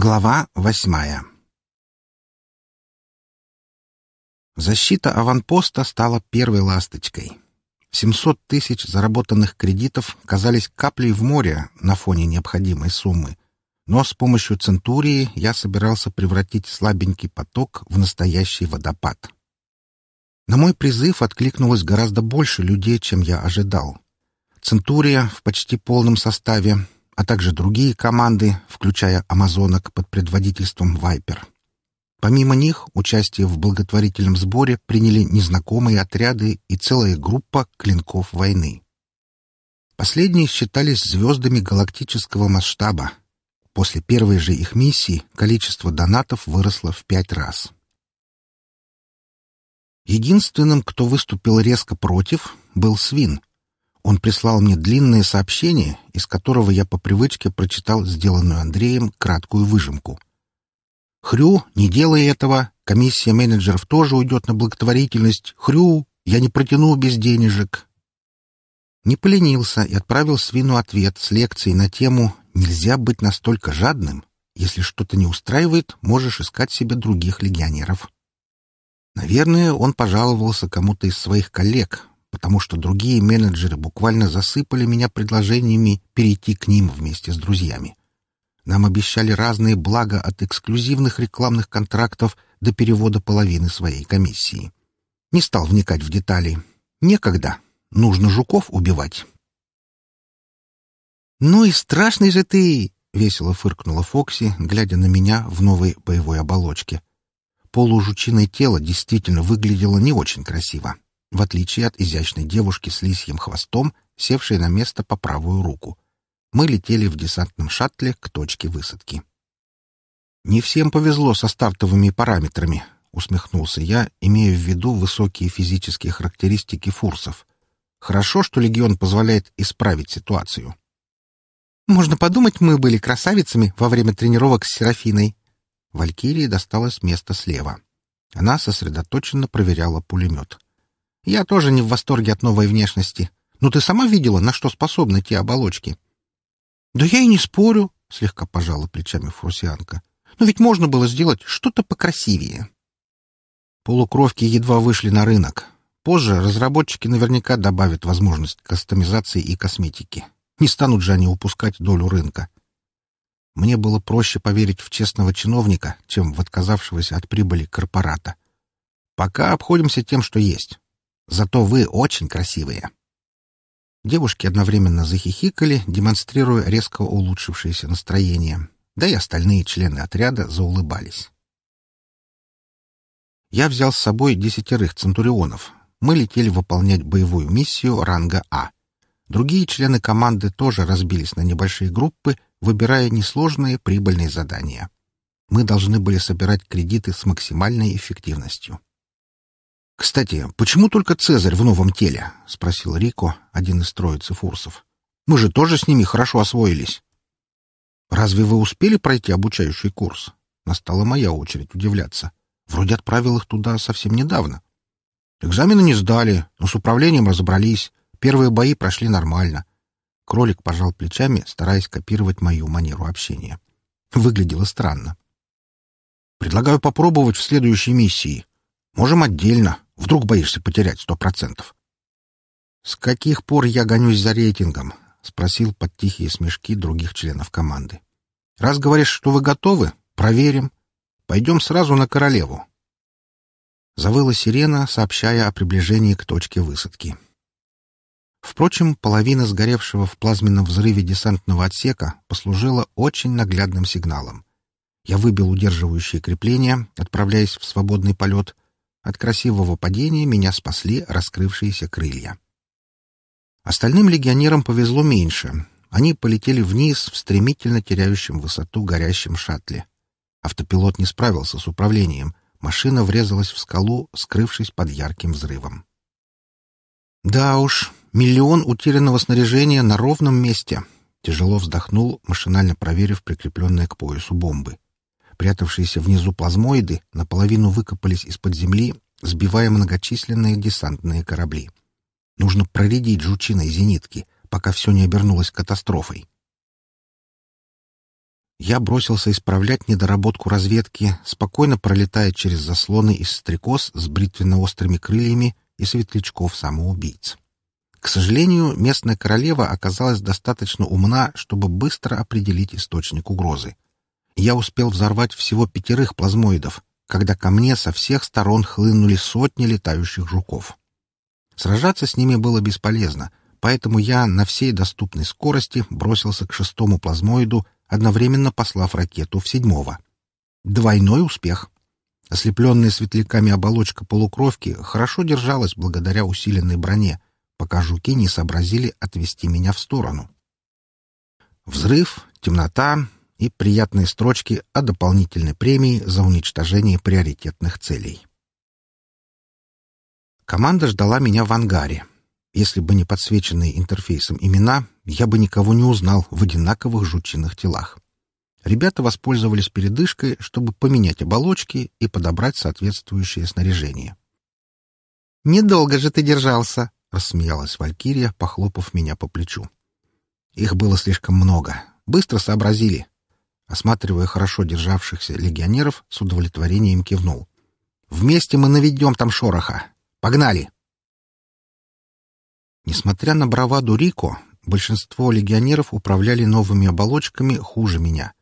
Глава восьмая Защита аванпоста стала первой ласточкой. 700 тысяч заработанных кредитов казались каплей в море на фоне необходимой суммы, но с помощью Центурии я собирался превратить слабенький поток в настоящий водопад. На мой призыв откликнулось гораздо больше людей, чем я ожидал. Центурия в почти полном составе а также другие команды, включая амазонок под предводительством Вайпер. Помимо них, участие в благотворительном сборе приняли незнакомые отряды и целая группа клинков войны. Последние считались звездами галактического масштаба. После первой же их миссии количество донатов выросло в пять раз. Единственным, кто выступил резко против, был Свин, он прислал мне длинное сообщение, из которого я по привычке прочитал сделанную Андреем краткую выжимку. «Хрю, не делай этого. Комиссия менеджеров тоже уйдет на благотворительность. Хрю, я не протяну без денежек». Не поленился и отправил свину ответ с лекцией на тему «Нельзя быть настолько жадным. Если что-то не устраивает, можешь искать себе других легионеров». Наверное, он пожаловался кому-то из своих коллег, потому что другие менеджеры буквально засыпали меня предложениями перейти к ним вместе с друзьями. Нам обещали разные блага от эксклюзивных рекламных контрактов до перевода половины своей комиссии. Не стал вникать в детали. Некогда. Нужно жуков убивать. «Ну и страшный же ты!» — весело фыркнула Фокси, глядя на меня в новой боевой оболочке. Полужучиное тело действительно выглядело не очень красиво в отличие от изящной девушки с лисьим хвостом, севшей на место по правую руку. Мы летели в десантном шаттле к точке высадки. «Не всем повезло со стартовыми параметрами», — усмехнулся я, имея в виду высокие физические характеристики фурсов. «Хорошо, что Легион позволяет исправить ситуацию». «Можно подумать, мы были красавицами во время тренировок с Серафиной». Валькирии досталось место слева. Она сосредоточенно проверяла пулемет. Я тоже не в восторге от новой внешности. Но ты сама видела, на что способны те оболочки? — Да я и не спорю, — слегка пожала плечами фрусианка. — Но ведь можно было сделать что-то покрасивее. Полукровки едва вышли на рынок. Позже разработчики наверняка добавят возможность кастомизации и косметики. Не станут же они упускать долю рынка. Мне было проще поверить в честного чиновника, чем в отказавшегося от прибыли корпората. Пока обходимся тем, что есть. Зато вы очень красивые. Девушки одновременно захихикали, демонстрируя резко улучшившееся настроение, да и остальные члены отряда заулыбались. Я взял с собой десятерых центурионов. Мы летели выполнять боевую миссию ранга А. Другие члены команды тоже разбились на небольшие группы, выбирая несложные прибыльные задания. Мы должны были собирать кредиты с максимальной эффективностью. «Кстати, почему только Цезарь в новом теле?» — спросил Рико, один из троицы фурсов. «Мы же тоже с ними хорошо освоились». «Разве вы успели пройти обучающий курс?» Настала моя очередь удивляться. Вроде отправил их туда совсем недавно. Экзамены не сдали, но с управлением разобрались. Первые бои прошли нормально. Кролик пожал плечами, стараясь копировать мою манеру общения. Выглядело странно. «Предлагаю попробовать в следующей миссии. Можем отдельно, Вдруг боишься потерять сто процентов? — С каких пор я гонюсь за рейтингом? — спросил под тихие смешки других членов команды. — Раз говоришь, что вы готовы, проверим. Пойдем сразу на королеву. Завыла сирена, сообщая о приближении к точке высадки. Впрочем, половина сгоревшего в плазменном взрыве десантного отсека послужила очень наглядным сигналом. Я выбил удерживающие крепления, отправляясь в свободный полет — от красивого падения меня спасли раскрывшиеся крылья. Остальным легионерам повезло меньше. Они полетели вниз в стремительно теряющем высоту горящем шаттле. Автопилот не справился с управлением. Машина врезалась в скалу, скрывшись под ярким взрывом. «Да уж, миллион утерянного снаряжения на ровном месте», — тяжело вздохнул, машинально проверив прикрепленные к поясу бомбы. Прятавшиеся внизу плазмоиды наполовину выкопались из-под земли, сбивая многочисленные десантные корабли. Нужно проредить жучиной зенитки, пока все не обернулось катастрофой. Я бросился исправлять недоработку разведки, спокойно пролетая через заслоны из стрекоз с бритвенно-острыми крыльями и светлячков-самоубийц. К сожалению, местная королева оказалась достаточно умна, чтобы быстро определить источник угрозы. Я успел взорвать всего пятерых плазмоидов, когда ко мне со всех сторон хлынули сотни летающих жуков. Сражаться с ними было бесполезно, поэтому я на всей доступной скорости бросился к шестому плазмоиду, одновременно послав ракету в седьмого. Двойной успех. Ослепленная светляками оболочка полукровки хорошо держалась благодаря усиленной броне, пока жуки не сообразили отвести меня в сторону. Взрыв, темнота и приятные строчки о дополнительной премии за уничтожение приоритетных целей. Команда ждала меня в ангаре. Если бы не подсвеченные интерфейсом имена, я бы никого не узнал в одинаковых жучиных телах. Ребята воспользовались передышкой, чтобы поменять оболочки и подобрать соответствующее снаряжение. «Недолго же ты держался!» — рассмеялась Валькирия, похлопав меня по плечу. Их было слишком много. Быстро сообразили. Осматривая хорошо державшихся легионеров, с удовлетворением кивнул. «Вместе мы наведем там шороха. Погнали!» Несмотря на браваду Рико, большинство легионеров управляли новыми оболочками хуже меня.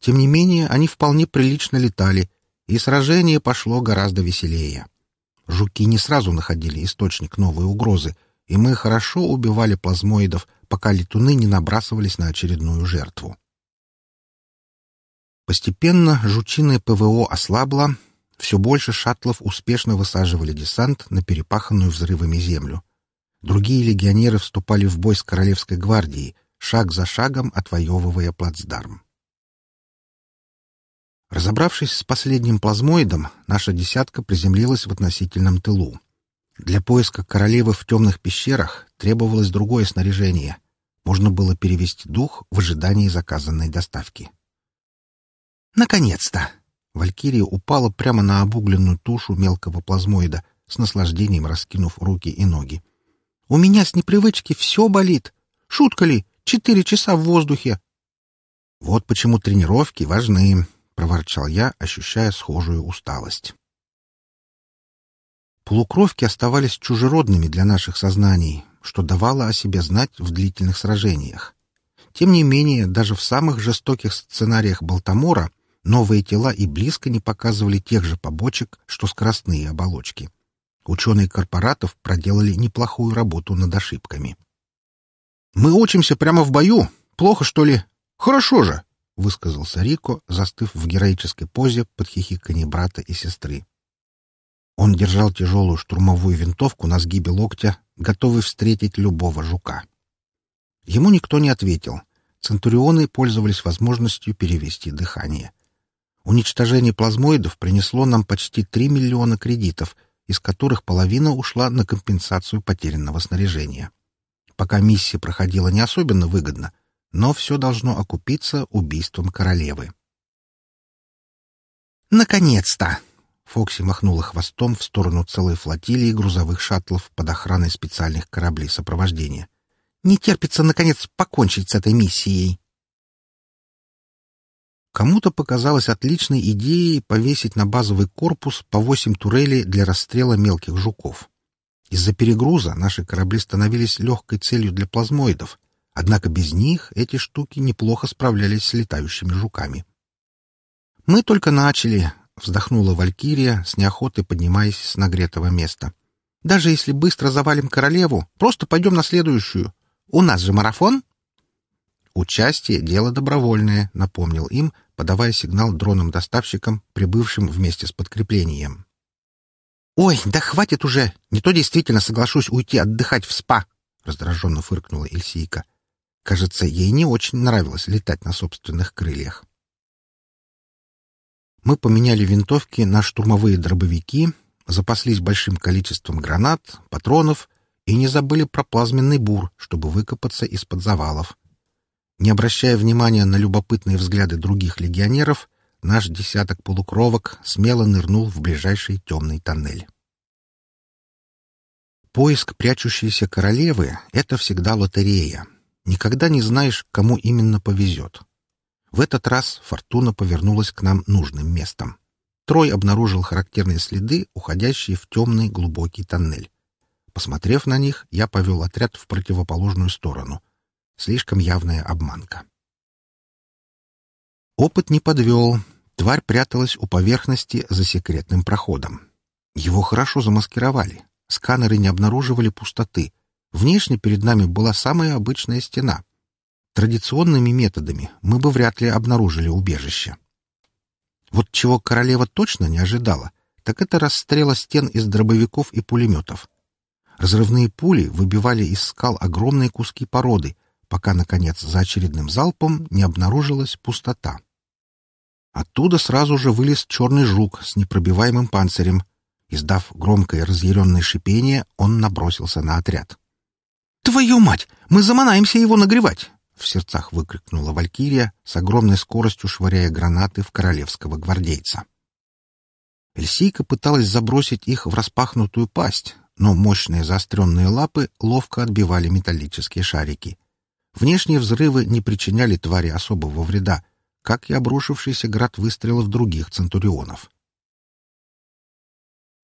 Тем не менее, они вполне прилично летали, и сражение пошло гораздо веселее. Жуки не сразу находили источник новой угрозы, и мы хорошо убивали плазмоидов, пока летуны не набрасывались на очередную жертву. Постепенно жучиное ПВО ослабло, все больше шаттлов успешно высаживали десант на перепаханную взрывами землю. Другие легионеры вступали в бой с Королевской гвардией, шаг за шагом отвоевывая плацдарм. Разобравшись с последним плазмоидом, наша десятка приземлилась в относительном тылу. Для поиска королевы в темных пещерах требовалось другое снаряжение. Можно было перевести дух в ожидании заказанной доставки. «Наконец-то!» Валькирия упала прямо на обугленную тушу мелкого плазмоида, с наслаждением раскинув руки и ноги. «У меня с непривычки все болит. Шутка ли? Четыре часа в воздухе!» «Вот почему тренировки важны», — проворчал я, ощущая схожую усталость. Полукровки оставались чужеродными для наших сознаний, что давало о себе знать в длительных сражениях. Тем не менее, даже в самых жестоких сценариях Балтамора новые тела и близко не показывали тех же побочек, что скоростные оболочки. Ученые корпоратов проделали неплохую работу над ошибками. «Мы учимся прямо в бою. Плохо, что ли? Хорошо же!» — высказался Рико, застыв в героической позе под хихиканье брата и сестры. Он держал тяжелую штурмовую винтовку на сгибе локтя, готовый встретить любого жука. Ему никто не ответил. Центурионы пользовались возможностью перевести дыхание. Уничтожение плазмоидов принесло нам почти 3 миллиона кредитов, из которых половина ушла на компенсацию потерянного снаряжения. Пока миссия проходила не особенно выгодно, но все должно окупиться убийством королевы. «Наконец-то!» Фокси махнула хвостом в сторону целой флотилии грузовых шаттлов под охраной специальных кораблей сопровождения. «Не терпится, наконец, покончить с этой миссией!» Кому-то показалось отличной идеей повесить на базовый корпус по восемь турелей для расстрела мелких жуков. Из-за перегруза наши корабли становились легкой целью для плазмоидов, однако без них эти штуки неплохо справлялись с летающими жуками. «Мы только начали», — вздохнула Валькирия, с неохотой поднимаясь с нагретого места. «Даже если быстро завалим королеву, просто пойдем на следующую. У нас же марафон!» «Участие — дело добровольное», — напомнил им, подавая сигнал дронам-доставщикам, прибывшим вместе с подкреплением. «Ой, да хватит уже! Не то действительно соглашусь уйти отдыхать в СПА!» — раздраженно фыркнула Эльсийка. Кажется, ей не очень нравилось летать на собственных крыльях. Мы поменяли винтовки на штурмовые дробовики, запаслись большим количеством гранат, патронов и не забыли про плазменный бур, чтобы выкопаться из-под завалов. Не обращая внимания на любопытные взгляды других легионеров, наш десяток полукровок смело нырнул в ближайший темный тоннель. Поиск прячущейся королевы — это всегда лотерея. Никогда не знаешь, кому именно повезет. В этот раз фортуна повернулась к нам нужным местом. Трой обнаружил характерные следы, уходящие в темный глубокий тоннель. Посмотрев на них, я повел отряд в противоположную сторону. Слишком явная обманка. Опыт не подвел. Тварь пряталась у поверхности за секретным проходом. Его хорошо замаскировали. Сканеры не обнаруживали пустоты. Внешне перед нами была самая обычная стена. Традиционными методами мы бы вряд ли обнаружили убежище. Вот чего королева точно не ожидала, так это расстрела стен из дробовиков и пулеметов. Разрывные пули выбивали из скал огромные куски породы, пока, наконец, за очередным залпом не обнаружилась пустота. Оттуда сразу же вылез черный жук с непробиваемым панцирем. Издав громкое разъяренное шипение, он набросился на отряд. «Твою мать! Мы заманаемся его нагревать!» — в сердцах выкрикнула Валькирия, с огромной скоростью швыряя гранаты в королевского гвардейца. Эльсийка пыталась забросить их в распахнутую пасть, но мощные заостренные лапы ловко отбивали металлические шарики. Внешние взрывы не причиняли твари особого вреда, как и обрушившийся град выстрелов других центурионов.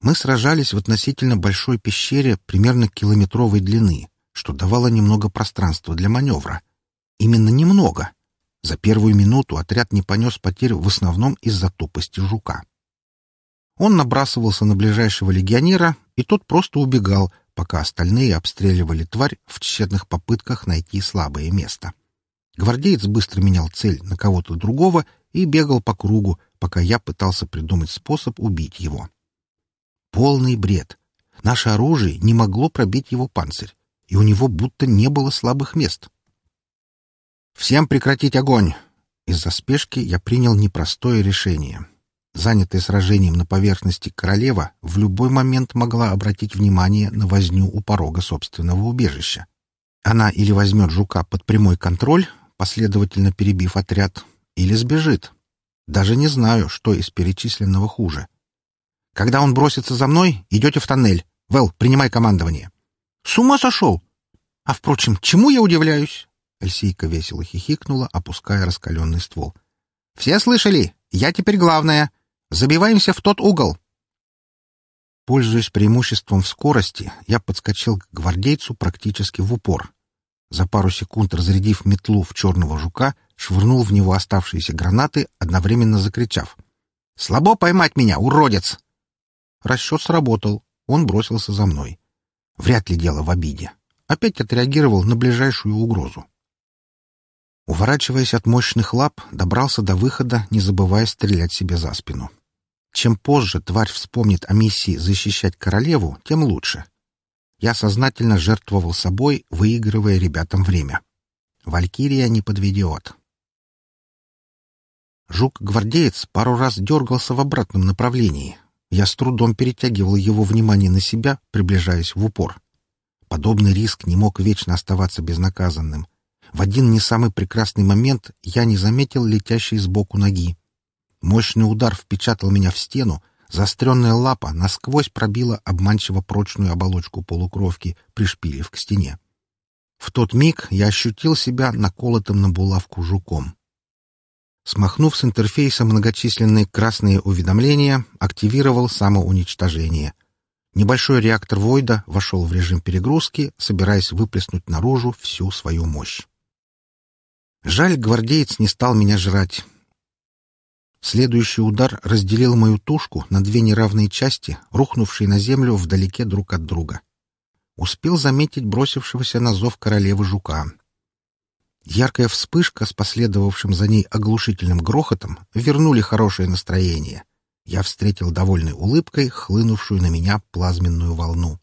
Мы сражались в относительно большой пещере примерно километровой длины, что давало немного пространства для маневра. Именно немного. За первую минуту отряд не понес потерь в основном из-за тупости жука. Он набрасывался на ближайшего легионера, и тот просто убегал, пока остальные обстреливали тварь в тщетных попытках найти слабое место. Гвардеец быстро менял цель на кого-то другого и бегал по кругу, пока я пытался придумать способ убить его. Полный бред. Наше оружие не могло пробить его панцирь, и у него будто не было слабых мест. «Всем прекратить огонь!» Из-за спешки я принял непростое решение занятая сражением на поверхности королева, в любой момент могла обратить внимание на возню у порога собственного убежища. Она или возьмет жука под прямой контроль, последовательно перебив отряд, или сбежит. Даже не знаю, что из перечисленного хуже. Когда он бросится за мной, идете в тоннель. Вэл, принимай командование. С ума сошел! А, впрочем, чему я удивляюсь? Эльсийка весело хихикнула, опуская раскаленный ствол. «Все слышали? Я теперь главная. Забиваемся в тот угол!» Пользуясь преимуществом в скорости, я подскочил к гвардейцу практически в упор. За пару секунд разрядив метлу в черного жука, швырнул в него оставшиеся гранаты, одновременно закричав. «Слабо поймать меня, уродец!» Расчет сработал. Он бросился за мной. Вряд ли дело в обиде. Опять отреагировал на ближайшую угрозу. Уворачиваясь от мощных лап, добрался до выхода, не забывая стрелять себе за спину. Чем позже тварь вспомнит о миссии защищать королеву, тем лучше. Я сознательно жертвовал собой, выигрывая ребятам время. Валькирия не подведет. Жук-гвардеец пару раз дергался в обратном направлении. Я с трудом перетягивал его внимание на себя, приближаясь в упор. Подобный риск не мог вечно оставаться безнаказанным. В один не самый прекрасный момент я не заметил летящей сбоку ноги. Мощный удар впечатал меня в стену, заостренная лапа насквозь пробила обманчиво прочную оболочку полукровки, пришпилив к стене. В тот миг я ощутил себя наколотым на булавку жуком. Смахнув с интерфейса многочисленные красные уведомления, активировал самоуничтожение. Небольшой реактор Войда вошел в режим перегрузки, собираясь выплеснуть наружу всю свою мощь. Жаль, гвардеец не стал меня жрать. Следующий удар разделил мою тушку на две неравные части, рухнувшие на землю вдалеке друг от друга. Успел заметить бросившегося на зов королевы жука. Яркая вспышка с последовавшим за ней оглушительным грохотом вернули хорошее настроение. Я встретил довольной улыбкой хлынувшую на меня плазменную волну.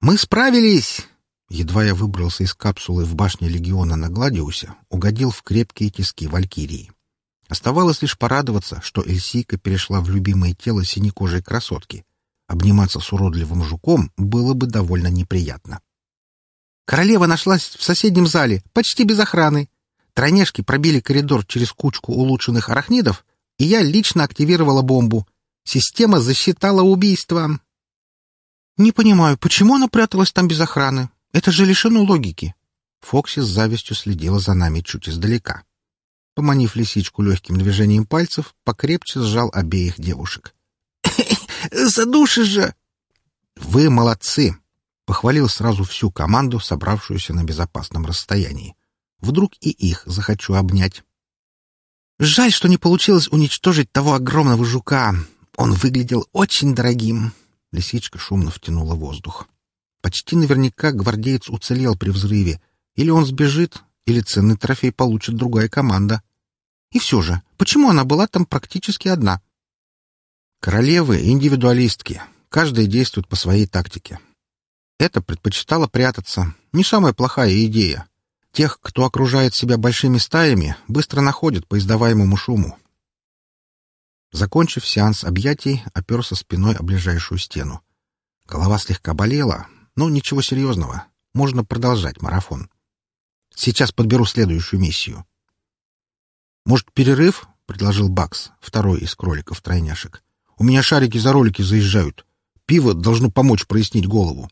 «Мы справились!» Едва я выбрался из капсулы в башне легиона на Гладиусе, угодил в крепкие тиски Валькирии. Оставалось лишь порадоваться, что Эльсийка перешла в любимое тело синекожей красотки. Обниматься с уродливым жуком было бы довольно неприятно. Королева нашлась в соседнем зале, почти без охраны. Тройнешки пробили коридор через кучку улучшенных арахнидов, и я лично активировала бомбу. Система засчитала убийство. Не понимаю, почему она пряталась там без охраны? Это же лишено логики. Фокси с завистью следила за нами чуть издалека. Поманив лисичку легким движением пальцев, покрепче сжал обеих девушек. «Задушишь же!» «Вы молодцы!» — похвалил сразу всю команду, собравшуюся на безопасном расстоянии. «Вдруг и их захочу обнять». «Жаль, что не получилось уничтожить того огромного жука. Он выглядел очень дорогим». Лисичка шумно втянула воздух. Почти наверняка гвардеец уцелел при взрыве. Или он сбежит, или ценный трофей получит другая команда. И все же, почему она была там практически одна? Королевы — индивидуалистки. Каждая действует по своей тактике. Это предпочитала прятаться. Не самая плохая идея. Тех, кто окружает себя большими стаями, быстро находят по издаваемому шуму. Закончив сеанс объятий, оперся спиной о ближайшую стену. Голова слегка болела, но ничего серьезного. Можно продолжать марафон. Сейчас подберу следующую миссию. «Может, перерыв?» — предложил Бакс, второй из кроликов-тройняшек. «У меня шарики за ролики заезжают. Пиво должно помочь прояснить голову».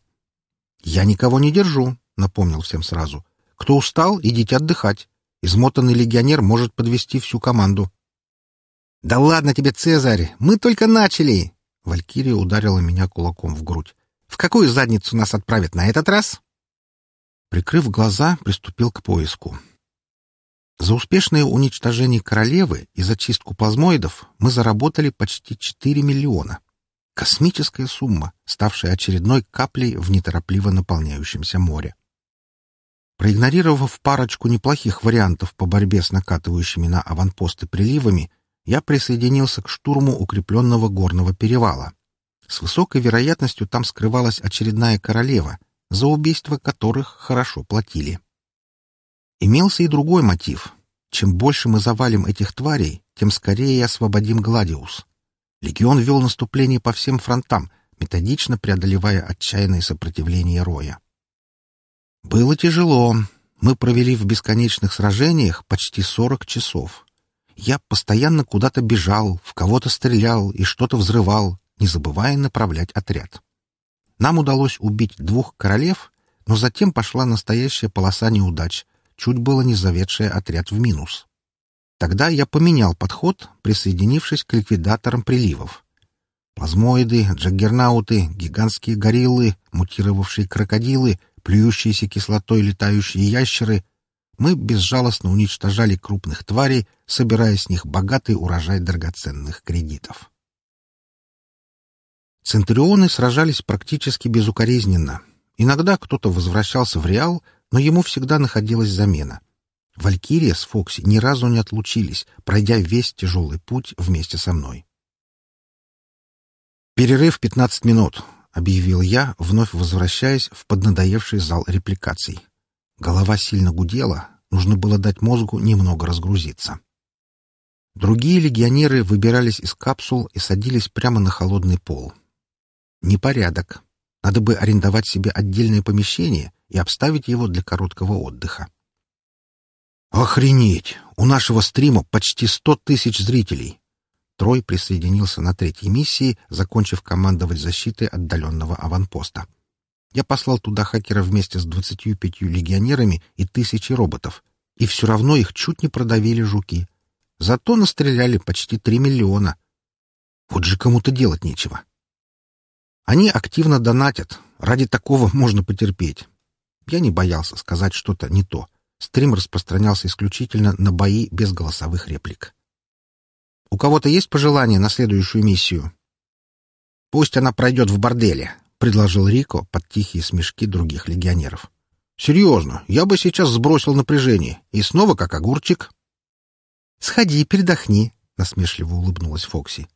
«Я никого не держу», — напомнил всем сразу. «Кто устал, идите отдыхать. Измотанный легионер может подвести всю команду». «Да ладно тебе, Цезарь! Мы только начали!» Валькирия ударила меня кулаком в грудь. «В какую задницу нас отправят на этот раз?» Прикрыв глаза, приступил к поиску. За успешное уничтожение королевы и зачистку плазмоидов мы заработали почти 4 миллиона. Космическая сумма, ставшая очередной каплей в неторопливо наполняющемся море. Проигнорировав парочку неплохих вариантов по борьбе с накатывающими на аванпосты приливами, я присоединился к штурму укрепленного горного перевала. С высокой вероятностью там скрывалась очередная королева, за убийство которых хорошо платили. Имелся и другой мотив. Чем больше мы завалим этих тварей, тем скорее освободим Гладиус. Легион вел наступление по всем фронтам, методично преодолевая отчаянное сопротивление Роя. Было тяжело. Мы провели в бесконечных сражениях почти сорок часов. Я постоянно куда-то бежал, в кого-то стрелял и что-то взрывал, не забывая направлять отряд. Нам удалось убить двух королев, но затем пошла настоящая полоса неудач, чуть было не заведшая отряд в минус. Тогда я поменял подход, присоединившись к ликвидаторам приливов. Плазмоиды, джаггернауты, гигантские гориллы, мутировавшие крокодилы, плюющиеся кислотой летающие ящеры — мы безжалостно уничтожали крупных тварей, собирая с них богатый урожай драгоценных кредитов. Центурионы сражались практически безукоризненно. Иногда кто-то возвращался в Реал, но ему всегда находилась замена. Валькирия с Фокси ни разу не отлучились, пройдя весь тяжелый путь вместе со мной. «Перерыв пятнадцать минут», — объявил я, вновь возвращаясь в поднадоевший зал репликаций. Голова сильно гудела, нужно было дать мозгу немного разгрузиться. Другие легионеры выбирались из капсул и садились прямо на холодный пол. Непорядок. Надо бы арендовать себе отдельное помещение и обставить его для короткого отдыха. «Охренеть! У нашего стрима почти сто тысяч зрителей!» Трой присоединился на третьей миссии, закончив командовать защитой отдаленного аванпоста. Я послал туда хакера вместе с двадцатью пятью легионерами и тысячей роботов, и все равно их чуть не продавили жуки. Зато настреляли почти три миллиона. Вот же кому-то делать нечего. Они активно донатят. Ради такого можно потерпеть. Я не боялся сказать что-то не то. Стрим распространялся исключительно на бои без голосовых реплик. «У кого-то есть пожелания на следующую миссию?» «Пусть она пройдет в борделе», — предложил Рико под тихие смешки других легионеров. «Серьезно, я бы сейчас сбросил напряжение. И снова как огурчик». «Сходи, передохни», — насмешливо улыбнулась Фокси.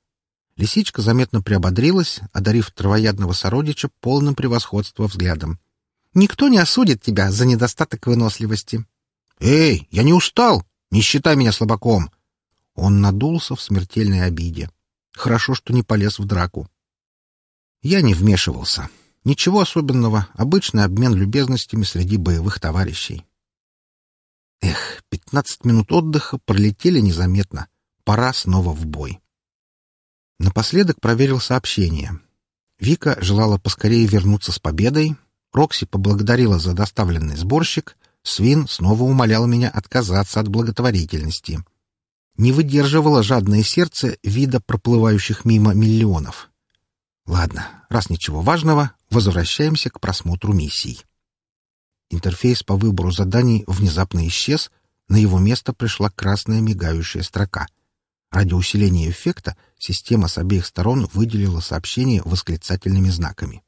Лисичка заметно приободрилась, одарив травоядного сородича полным превосходства взглядом. «Никто не осудит тебя за недостаток выносливости». «Эй, я не устал! Не считай меня слабаком!» Он надулся в смертельной обиде. Хорошо, что не полез в драку. Я не вмешивался. Ничего особенного, обычный обмен любезностями среди боевых товарищей. Эх, пятнадцать минут отдыха пролетели незаметно. Пора снова в бой. Напоследок проверил сообщение. Вика желала поскорее вернуться с победой, Рокси поблагодарила за доставленный сборщик, Свин снова умолял меня отказаться от благотворительности. Не выдерживало жадное сердце вида проплывающих мимо миллионов. Ладно, раз ничего важного, возвращаемся к просмотру миссий. Интерфейс по выбору заданий внезапно исчез, на его место пришла красная мигающая строка. Ради усиления эффекта система с обеих сторон выделила сообщение восклицательными знаками.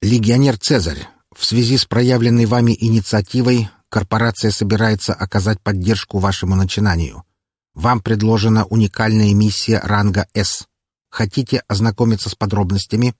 «Легионер Цезарь, в связи с проявленной вами инициативой корпорация собирается оказать поддержку вашему начинанию. Вам предложена уникальная миссия ранга «С». Хотите ознакомиться с подробностями?»